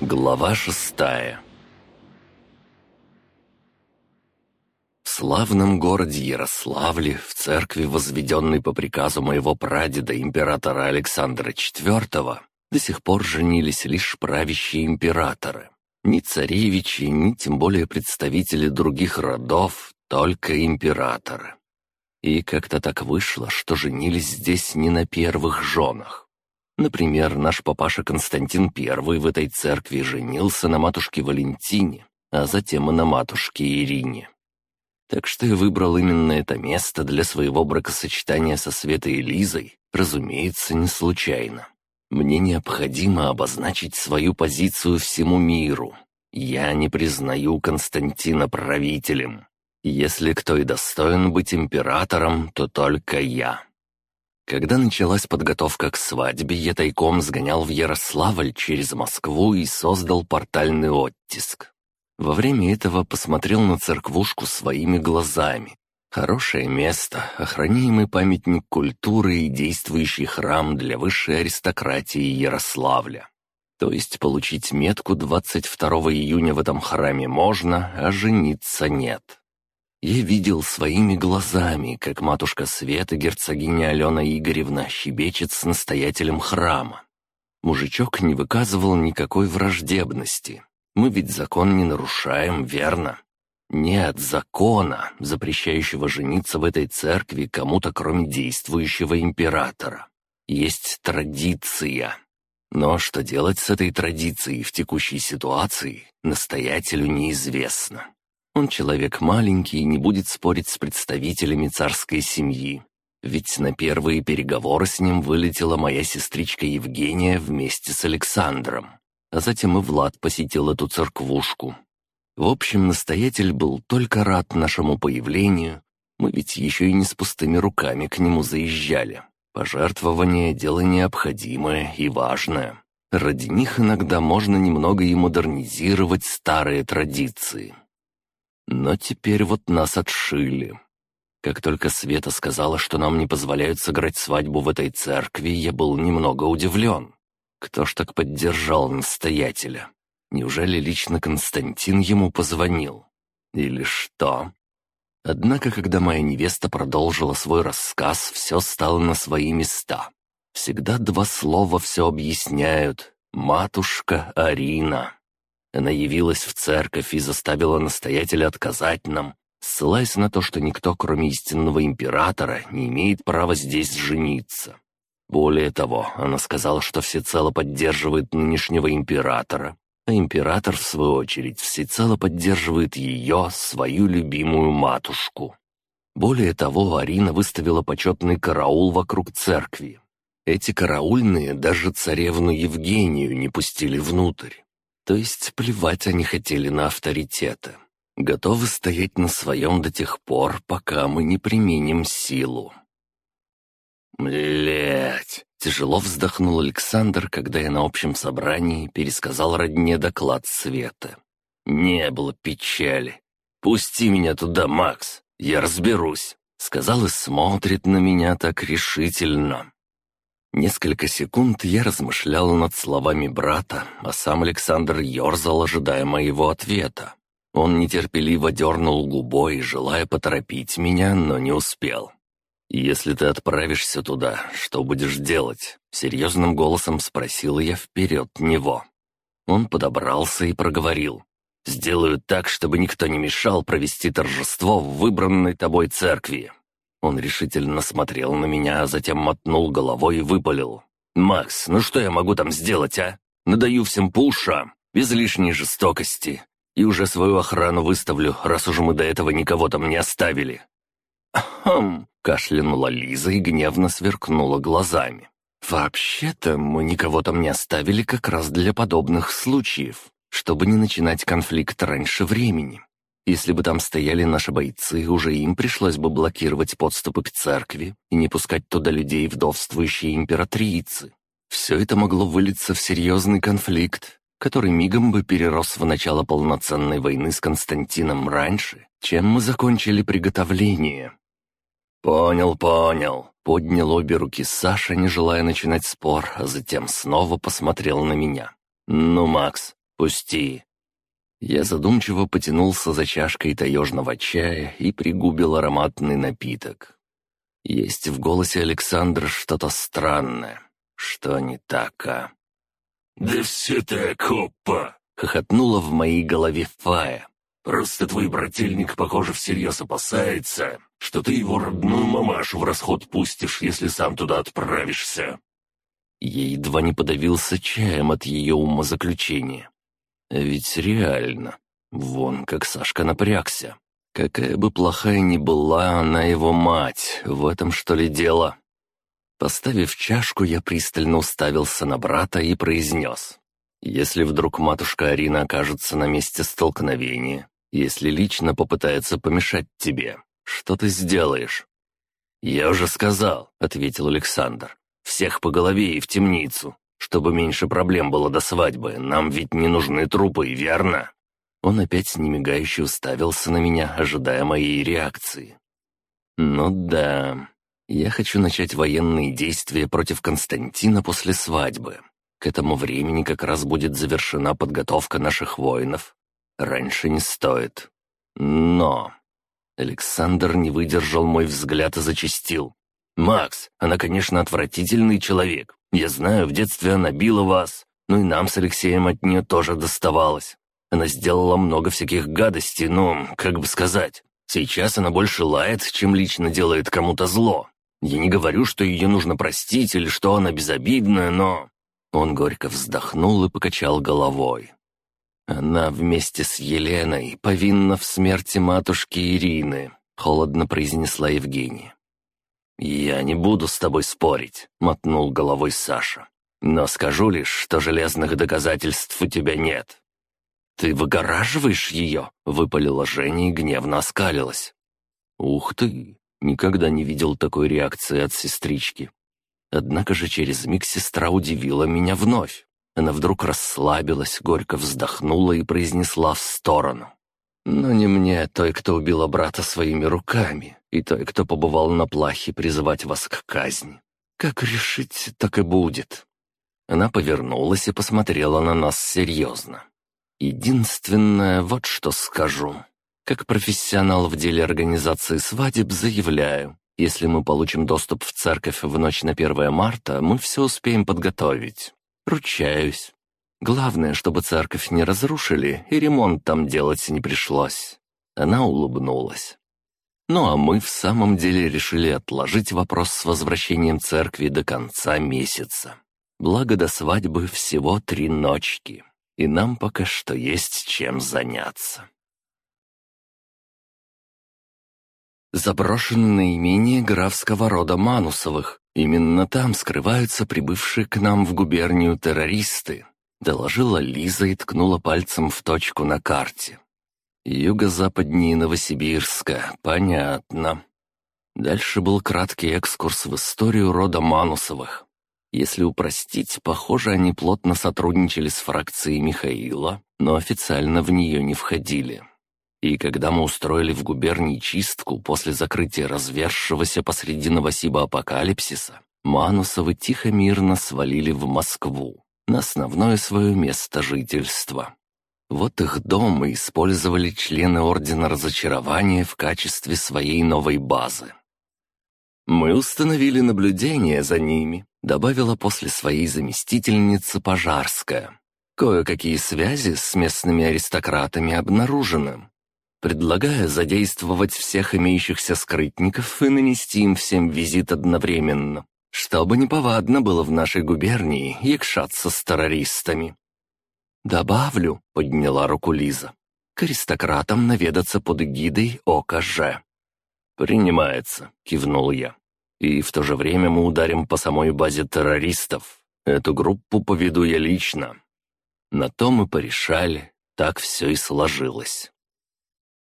Глава шестая В славном городе Ярославле, в церкви, возведенной по приказу моего прадеда императора Александра IV, до сих пор женились лишь правящие императоры. Ни царевичи, ни тем более представители других родов, только императоры. И как-то так вышло, что женились здесь не на первых женах. Например, наш папаша Константин I в этой церкви женился на матушке Валентине, а затем и на матушке Ирине. Так что я выбрал именно это место для своего бракосочетания со Светой и Лизой, разумеется, не случайно. Мне необходимо обозначить свою позицию всему миру. Я не признаю Константина правителем. Если кто и достоин быть императором, то только я. Когда началась подготовка к свадьбе, я тайком сгонял в Ярославль через Москву и создал портальный оттиск. Во время этого посмотрел на церквушку своими глазами. Хорошее место, охраняемый памятник культуры и действующий храм для высшей аристократии Ярославля. То есть получить метку 22 июня в этом храме можно, а жениться нет. Я видел своими глазами, как матушка Света, герцогиня Алена Игоревна, щебечет с настоятелем храма. Мужичок не выказывал никакой враждебности. Мы ведь закон не нарушаем, верно? Нет закона, запрещающего жениться в этой церкви кому-то, кроме действующего императора. Есть традиция. Но что делать с этой традицией в текущей ситуации, настоятелю неизвестно. Он человек маленький и не будет спорить с представителями царской семьи. Ведь на первые переговоры с ним вылетела моя сестричка Евгения вместе с Александром. А затем и Влад посетил эту церквушку. В общем, настоятель был только рад нашему появлению. Мы ведь еще и не с пустыми руками к нему заезжали. Пожертвование — дело необходимое и важное. Ради них иногда можно немного и модернизировать старые традиции. Но теперь вот нас отшили. Как только Света сказала, что нам не позволяют сыграть свадьбу в этой церкви, я был немного удивлен. Кто ж так поддержал настоятеля? Неужели лично Константин ему позвонил? Или что? Однако, когда моя невеста продолжила свой рассказ, все стало на свои места. Всегда два слова все объясняют. «Матушка Арина». Она явилась в церковь и заставила настоятеля отказать нам, ссылаясь на то, что никто, кроме истинного императора, не имеет права здесь жениться. Более того, она сказала, что всецело поддерживает нынешнего императора, а император, в свою очередь, всецело поддерживает ее, свою любимую матушку. Более того, Арина выставила почетный караул вокруг церкви. Эти караульные даже царевну Евгению не пустили внутрь. То есть плевать они хотели на авторитеты. Готовы стоять на своем до тех пор, пока мы не применим силу. Блять! Тяжело вздохнул Александр, когда я на общем собрании пересказал родне доклад Света. «Не было печали. Пусти меня туда, Макс, я разберусь», — сказал и смотрит на меня так решительно. Несколько секунд я размышлял над словами брата, а сам Александр ерзал, ожидая моего ответа. Он нетерпеливо дернул губой, желая поторопить меня, но не успел. «Если ты отправишься туда, что будешь делать?» — серьезным голосом спросил я вперед него. Он подобрался и проговорил. «Сделаю так, чтобы никто не мешал провести торжество в выбранной тобой церкви. Он решительно смотрел на меня, а затем мотнул головой и выпалил. «Макс, ну что я могу там сделать, а? Надаю всем по ушам, без лишней жестокости. И уже свою охрану выставлю, раз уж мы до этого никого там не оставили». «Хм!» — кашлянула Лиза и гневно сверкнула глазами. «Вообще-то мы никого там не оставили как раз для подобных случаев, чтобы не начинать конфликт раньше времени. Если бы там стояли наши бойцы, уже им пришлось бы блокировать подступы к церкви и не пускать туда людей вдовствующей императрицы. Все это могло вылиться в серьезный конфликт, который мигом бы перерос в начало полноценной войны с Константином раньше, чем мы закончили приготовление. «Понял, понял», — поднял обе руки Саша, не желая начинать спор, а затем снова посмотрел на меня. «Ну, Макс, «Пусти». Я задумчиво потянулся за чашкой таежного чая и пригубил ароматный напиток. Есть в голосе Александра что-то странное. Что не так, а? «Да все так, опа!» — хохотнула в моей голове Фая. «Просто твой брательник, похоже, всерьез опасается, что ты его родную мамашу в расход пустишь, если сам туда отправишься». Я едва не подавился чаем от ее умозаключения. Ведь реально, вон как Сашка напрягся. Какая бы плохая ни была она его мать, в этом что ли дело? Поставив чашку, я пристально уставился на брата и произнес. «Если вдруг матушка Арина окажется на месте столкновения, если лично попытается помешать тебе, что ты сделаешь?» «Я уже сказал», — ответил Александр. «Всех по голове и в темницу, чтобы меньше проблем было до свадьбы. Нам ведь не нужны трупы, верно?» Он опять немигающе уставился на меня, ожидая моей реакции. «Ну да, я хочу начать военные действия против Константина после свадьбы. К этому времени как раз будет завершена подготовка наших воинов. Раньше не стоит. Но...» Александр не выдержал мой взгляд и зачастил. «Макс, она, конечно, отвратительный человек. Я знаю, в детстве она била вас, но и нам с Алексеем от нее тоже доставалось. Она сделала много всяких гадостей, но, как бы сказать, сейчас она больше лает, чем лично делает кому-то зло. Я не говорю, что ее нужно простить или что она безобидная, но...» Он горько вздохнул и покачал головой. «Она вместе с Еленой повинна в смерти матушки Ирины», — холодно произнесла Евгения. «Я не буду с тобой спорить», — мотнул головой Саша. «Но скажу лишь, что железных доказательств у тебя нет». «Ты выгораживаешь ее?» — выпалила Женя и гневно оскалилась. «Ух ты! Никогда не видел такой реакции от сестрички. Однако же через миг сестра удивила меня вновь. Она вдруг расслабилась, горько вздохнула и произнесла в сторону. «Но не мне, той, кто убила брата своими руками, и той, кто побывал на плахе, призывать вас к казни. Как решить, так и будет». Она повернулась и посмотрела на нас серьезно. «Единственное, вот что скажу. Как профессионал в деле организации свадеб заявляю, если мы получим доступ в церковь в ночь на 1 марта, мы все успеем подготовить. Ручаюсь. Главное, чтобы церковь не разрушили и ремонт там делать не пришлось. Она улыбнулась. Ну а мы в самом деле решили отложить вопрос с возвращением церкви до конца месяца. Благо до свадьбы всего три ночки, и нам пока что есть чем заняться. Заброшенное имение графского рода Манусовых. Именно там скрываются прибывшие к нам в губернию террористы», — доложила Лиза и ткнула пальцем в точку на карте. «Юго-западнее Новосибирска, понятно». Дальше был краткий экскурс в историю рода Манусовых. Если упростить, похоже, они плотно сотрудничали с фракцией Михаила, но официально в нее не входили. И когда мы устроили в губернии чистку после закрытия развершегося посреди Новосиба апокалипсиса, Манусовы тихо-мирно свалили в Москву, на основное свое место жительства. Вот их дом и использовали члены Ордена Разочарования в качестве своей новой базы. «Мы установили наблюдение за ними», — добавила после своей заместительницы Пожарская. «Кое-какие связи с местными аристократами обнаружены. Предлагаю задействовать всех имеющихся скрытников и нанести им всем визит одновременно, чтобы неповадно было в нашей губернии якшаться с террористами. «Добавлю», — подняла руку Лиза, — «к аристократам наведаться под эгидой ОКЖ». «Принимается», — кивнул я. «И в то же время мы ударим по самой базе террористов. Эту группу поведу я лично». На то мы порешали, так все и сложилось.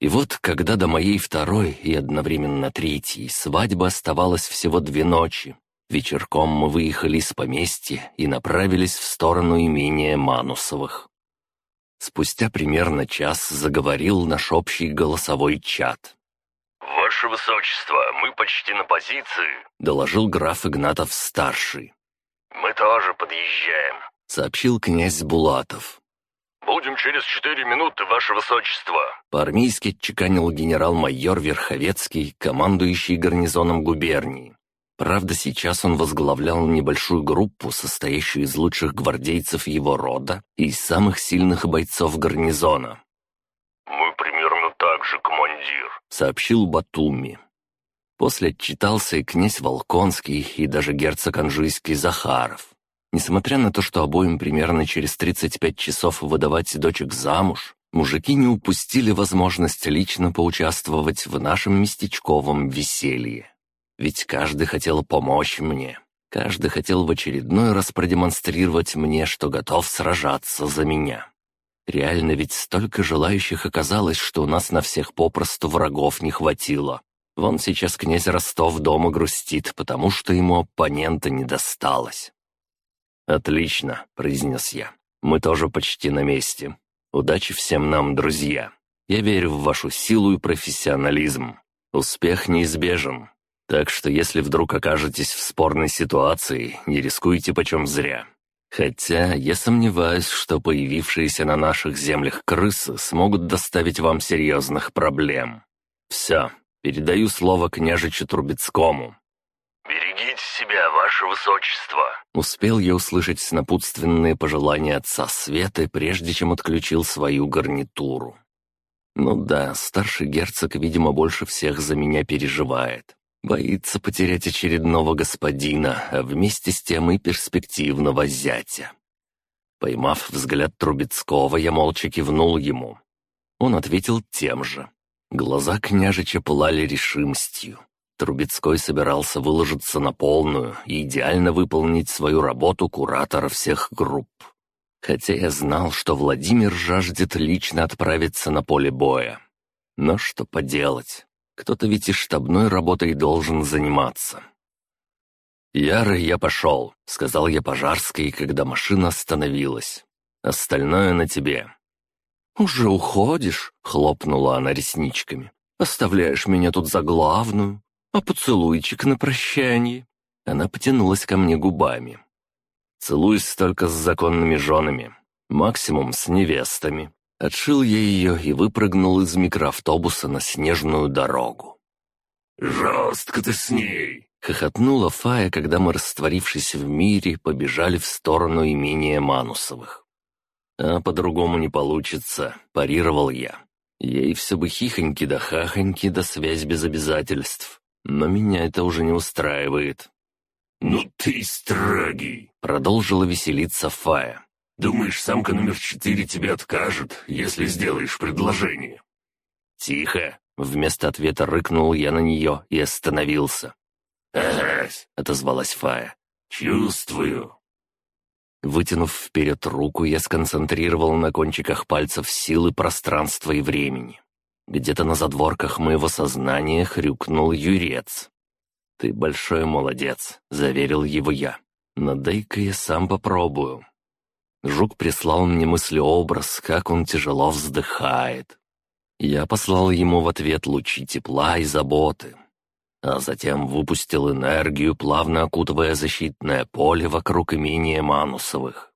И вот, когда до моей второй и одновременно третьей свадьбы оставалось всего две ночи, вечерком мы выехали из поместья и направились в сторону имения Манусовых. Спустя примерно час заговорил наш общий голосовой чат. «Ваше Высочество, мы почти на позиции», — доложил граф Игнатов-старший. «Мы тоже подъезжаем», — сообщил князь Булатов. «Будем через четыре минуты, ваше высочество!» По-армейски чеканил генерал-майор Верховецкий, командующий гарнизоном губернии. Правда, сейчас он возглавлял небольшую группу, состоящую из лучших гвардейцев его рода и из самых сильных бойцов гарнизона. «Мы примерно так же, командир», — сообщил Батуми. После отчитался и князь Волконский, и даже герцог Анжуйский Захаров. Несмотря на то, что обоим примерно через 35 часов выдавать дочек замуж, мужики не упустили возможность лично поучаствовать в нашем местечковом веселье. Ведь каждый хотел помочь мне. Каждый хотел в очередной раз продемонстрировать мне, что готов сражаться за меня. Реально ведь столько желающих оказалось, что у нас на всех попросту врагов не хватило. Вон сейчас князь Ростов дома грустит, потому что ему оппонента не досталось. «Отлично», — произнес я. «Мы тоже почти на месте. Удачи всем нам, друзья. Я верю в вашу силу и профессионализм. Успех неизбежен. Так что если вдруг окажетесь в спорной ситуации, не рискуйте почем зря. Хотя я сомневаюсь, что появившиеся на наших землях крысы смогут доставить вам серьезных проблем. Все, передаю слово княжичу Трубецкому. «Берегите себя, ваше высочество!» Успел я услышать напутственные пожелания отца Светы, прежде чем отключил свою гарнитуру. Ну да, старший герцог, видимо, больше всех за меня переживает. Боится потерять очередного господина, а вместе с тем и перспективного зятя. Поймав взгляд Трубецкого, я молча кивнул ему. Он ответил тем же. Глаза княжича пылали решимостью. Трубецкой собирался выложиться на полную и идеально выполнить свою работу куратора всех групп. Хотя я знал, что Владимир жаждет лично отправиться на поле боя. Но что поделать, кто-то ведь и штабной работой должен заниматься. «Ярый, я пошел», — сказал я Пожарской, когда машина остановилась. «Остальное на тебе». «Уже уходишь?» — хлопнула она ресничками. «Оставляешь меня тут за главную? А поцелуйчик на прощанье?» Она потянулась ко мне губами. «Целуюсь только с законными женами, максимум с невестами. Отшил я ее и выпрыгнул из микроавтобуса на снежную дорогу. «Жестко ты с ней!» — хохотнула Фая, когда мы, растворившись в мире, побежали в сторону имения Манусовых. «А по-другому не получится», — парировал я. Ей все бы хихоньки да хахоньки да связь без обязательств. Но меня это уже не устраивает. «Ну ты строгий!» — продолжила веселиться Фая. Думаешь, самка номер четыре тебе откажет, если сделаешь предложение?» «Тихо!» — вместо ответа рыкнул я на нее и остановился. «Ага!» — отозвалась Фая. «Чувствую!» Вытянув вперед руку, я сконцентрировал на кончиках пальцев силы пространства и времени. Где-то на задворках моего сознания хрюкнул юрец. «Ты большой молодец», — заверил его я. «Но дай-ка я сам попробую». Жук прислал мне мыслеобраз, как он тяжело вздыхает. Я послал ему в ответ лучи тепла и заботы, а затем выпустил энергию, плавно окутывая защитное поле вокруг имения Манусовых.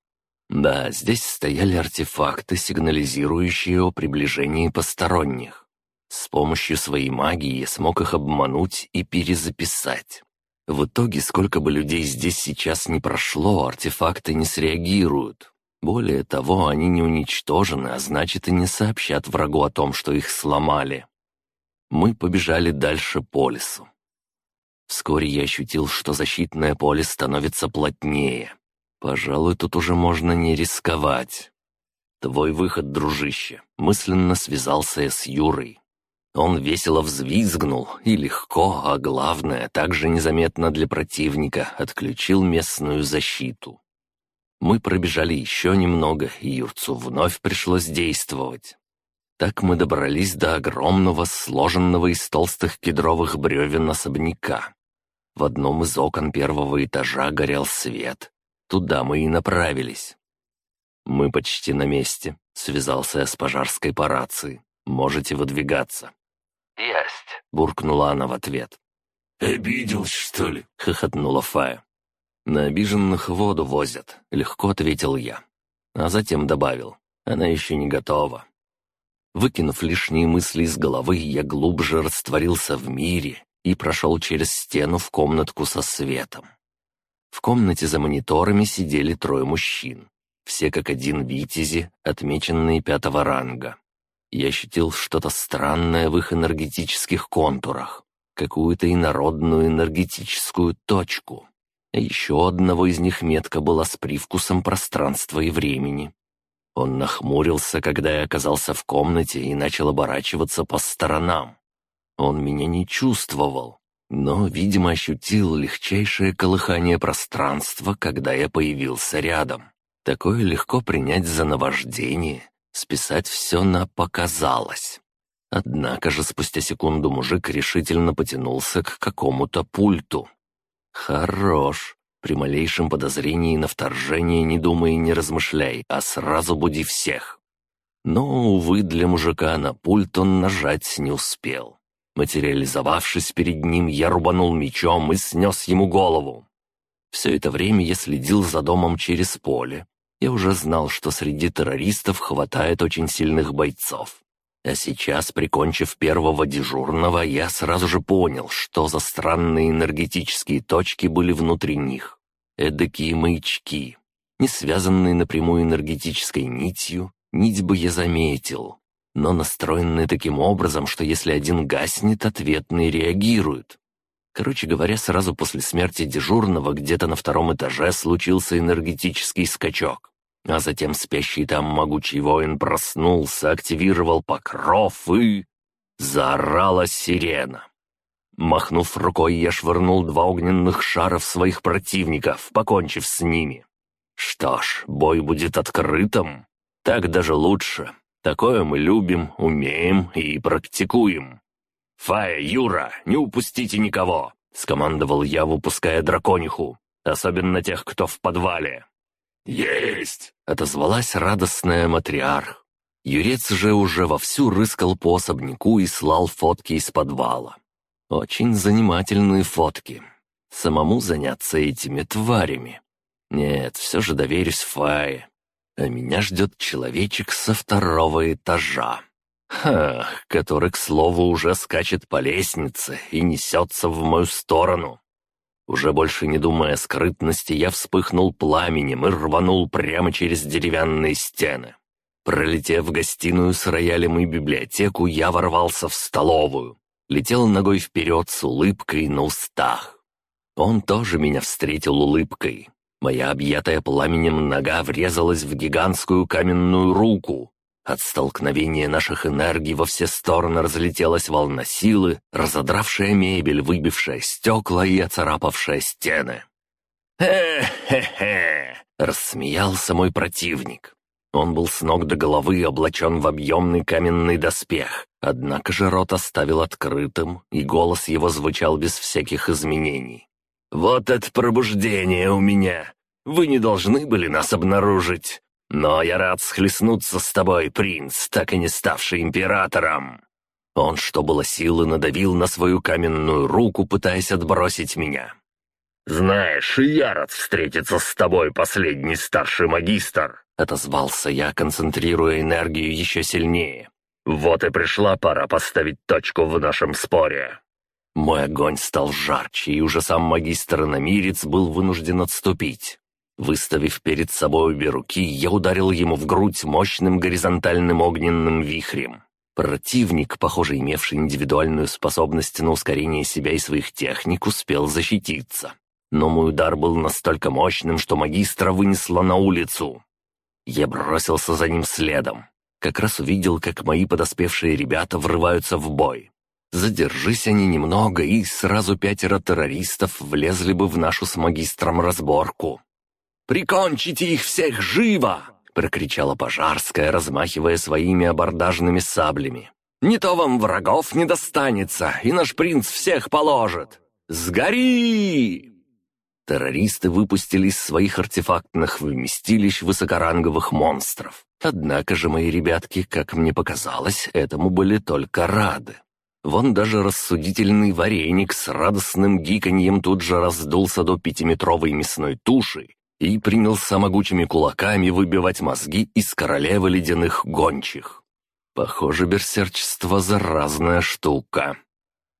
Да, здесь стояли артефакты, сигнализирующие о приближении посторонних. С помощью своей магии я смог их обмануть и перезаписать. В итоге, сколько бы людей здесь сейчас не прошло, артефакты не среагируют. Более того, они не уничтожены, а значит и не сообщат врагу о том, что их сломали. Мы побежали дальше по лесу. Вскоре я ощутил, что защитное поле становится плотнее. Пожалуй, тут уже можно не рисковать. «Твой выход, дружище!» — мысленно связался я с Юрой. Он весело взвизгнул и легко, а главное, также незаметно для противника, отключил местную защиту. Мы пробежали еще немного, и Юрцу вновь пришлось действовать. Так мы добрались до огромного, сложенного из толстых кедровых бревен особняка. В одном из окон первого этажа горел свет. Туда мы и направились. «Мы почти на месте», — связался я с пожарской по рации. «Можете выдвигаться». «Есть», — буркнула она в ответ. «Обиделась, что ли?» — хохотнула Фая. «На обиженных воду возят», — легко ответил я. А затем добавил. Она еще не готова. Выкинув лишние мысли из головы, я глубже растворился в мире и прошел через стену в комнатку со светом. В комнате за мониторами сидели трое мужчин. Все как один витязи, отмеченные пятого ранга. Я ощутил что-то странное в их энергетических контурах, какую-то инородную энергетическую точку. А еще одного из них метка была с привкусом пространства и времени. Он нахмурился, когда я оказался в комнате и начал оборачиваться по сторонам. Он меня не чувствовал, но, видимо, ощутил легчайшее колыхание пространства, когда я появился рядом. Такое легко принять за наваждение, Списать все на «показалось». Однако же спустя секунду мужик решительно потянулся к какому-то пульту. «Хорош. При малейшем подозрении на вторжение не думай и не размышляй, а сразу буди всех». Но, увы, для мужика на пульт он нажать не успел. Материализовавшись перед ним, я рубанул мечом и снес ему голову. Все это время я следил за домом через поле, я уже знал, что среди террористов хватает очень сильных бойцов. А сейчас, прикончив первого дежурного, я сразу же понял, что за странные энергетические точки были внутри них. Эдакие маячки. Не связанные напрямую энергетической нитью, нить бы я заметил, но настроенные таким образом, что если один гаснет, ответный реагирует. Короче говоря, сразу после смерти дежурного где-то на втором этаже случился энергетический скачок. А затем спящий там могучий воин проснулся, активировал покров и... Заорала сирена. Махнув рукой, я швырнул два огненных шара в своих противников, покончив с ними. Что ж, бой будет открытым. Так даже лучше. Такое мы любим, умеем и практикуем. «Фая, Юра, не упустите никого!» — скомандовал я, выпуская дракониху. «Особенно тех, кто в подвале». «Есть!» — отозвалась радостная матриарх. Юрец же уже вовсю рыскал по особняку и слал фотки из подвала. Очень занимательные фотки. Самому заняться этими тварями. Нет, все же доверюсь Фае. А меня ждет человечек со второго этажа. Ха, который, к слову, уже скачет по лестнице и несется в мою сторону. Уже больше не думая о скрытности, я вспыхнул пламенем и рванул прямо через деревянные стены. Пролетев в гостиную с роялем и библиотеку, я ворвался в столовую. Летел ногой вперед с улыбкой на устах. Он тоже меня встретил улыбкой. Моя объятая пламенем нога врезалась в гигантскую каменную руку, от столкновения наших энергий во все стороны разлетелась волна силы, разодравшая мебель, выбившая стекла и оцарапавшая стены. «Хе-хе-хе!» — рассмеялся мой противник. Он был с ног до головы облачен в объемный каменный доспех, однако же рот оставил открытым, и голос его звучал без всяких изменений. «Вот это пробуждение у меня! Вы не должны были нас обнаружить! Но я рад схлестнуться с тобой, принц, так и не ставший императором». Он, что было силы, надавил на свою каменную руку, пытаясь отбросить меня. «Знаешь, я рад встретиться с тобой, последний старший магистр», — отозвался я, концентрируя энергию еще сильнее. «Вот и пришла пора поставить точку в нашем споре». Мой огонь стал жарче, и уже сам магистр-намирец был вынужден отступить. Выставив перед собой обе руки, я ударил ему в грудь мощным горизонтальным огненным вихрем. Противник, похоже, имевший индивидуальную способность на ускорение себя и своих техник, успел защититься. Но мой удар был настолько мощным, что магистра вынесло на улицу. Я бросился за ним следом. Как раз увидел, как мои подоспевшие ребята врываются в бой. Задержись они немного, и сразу пятеро террористов влезли бы в нашу с магистром разборку. «Прикончите их всех живо!» — прокричала Пожарская, размахивая своими абордажными саблями. «Не то вам врагов не достанется, и наш принц всех положит! Сгори!» Террористы выпустили из своих артефактных вместилищ высокоранговых монстров. Однако же мои ребятки, как мне показалось, этому были только рады. Вон даже рассудительный вареник с радостным гиканьем тут же раздулся до пятиметровой мясной туши и принялся могучими кулаками выбивать мозги из королевы ледяных гончих. Похоже, берсерчество — заразная штука.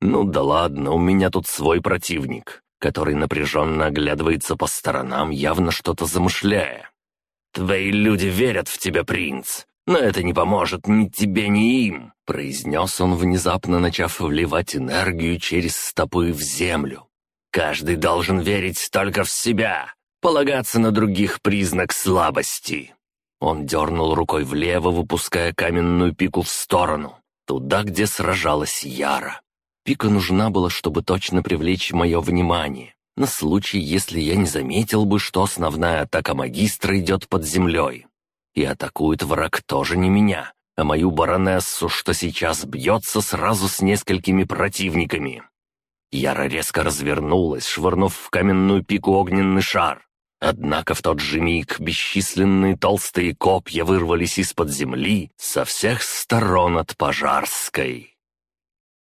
Ну да ладно, у меня тут свой противник, который напряженно оглядывается по сторонам, явно что-то замышляя. «Твои люди верят в тебя, принц, но это не поможет ни тебе, ни им», произнес он, внезапно начав вливать энергию через стопы в землю. «Каждый должен верить только в себя, полагаться на других признак слабости». Он дернул рукой влево, выпуская каменную пику в сторону, туда, где сражалась Яра. Пика нужна была, чтобы точно привлечь мое внимание, на случай, если я не заметил бы, что основная атака магистра идет под землей. И атакует враг тоже не меня, а мою баронессу, что сейчас бьется сразу с несколькими противниками. Яра резко развернулась, швырнув в каменную пику огненный шар. Однако в тот же миг бесчисленные толстые копья вырвались из-под земли со всех сторон от Пожарской.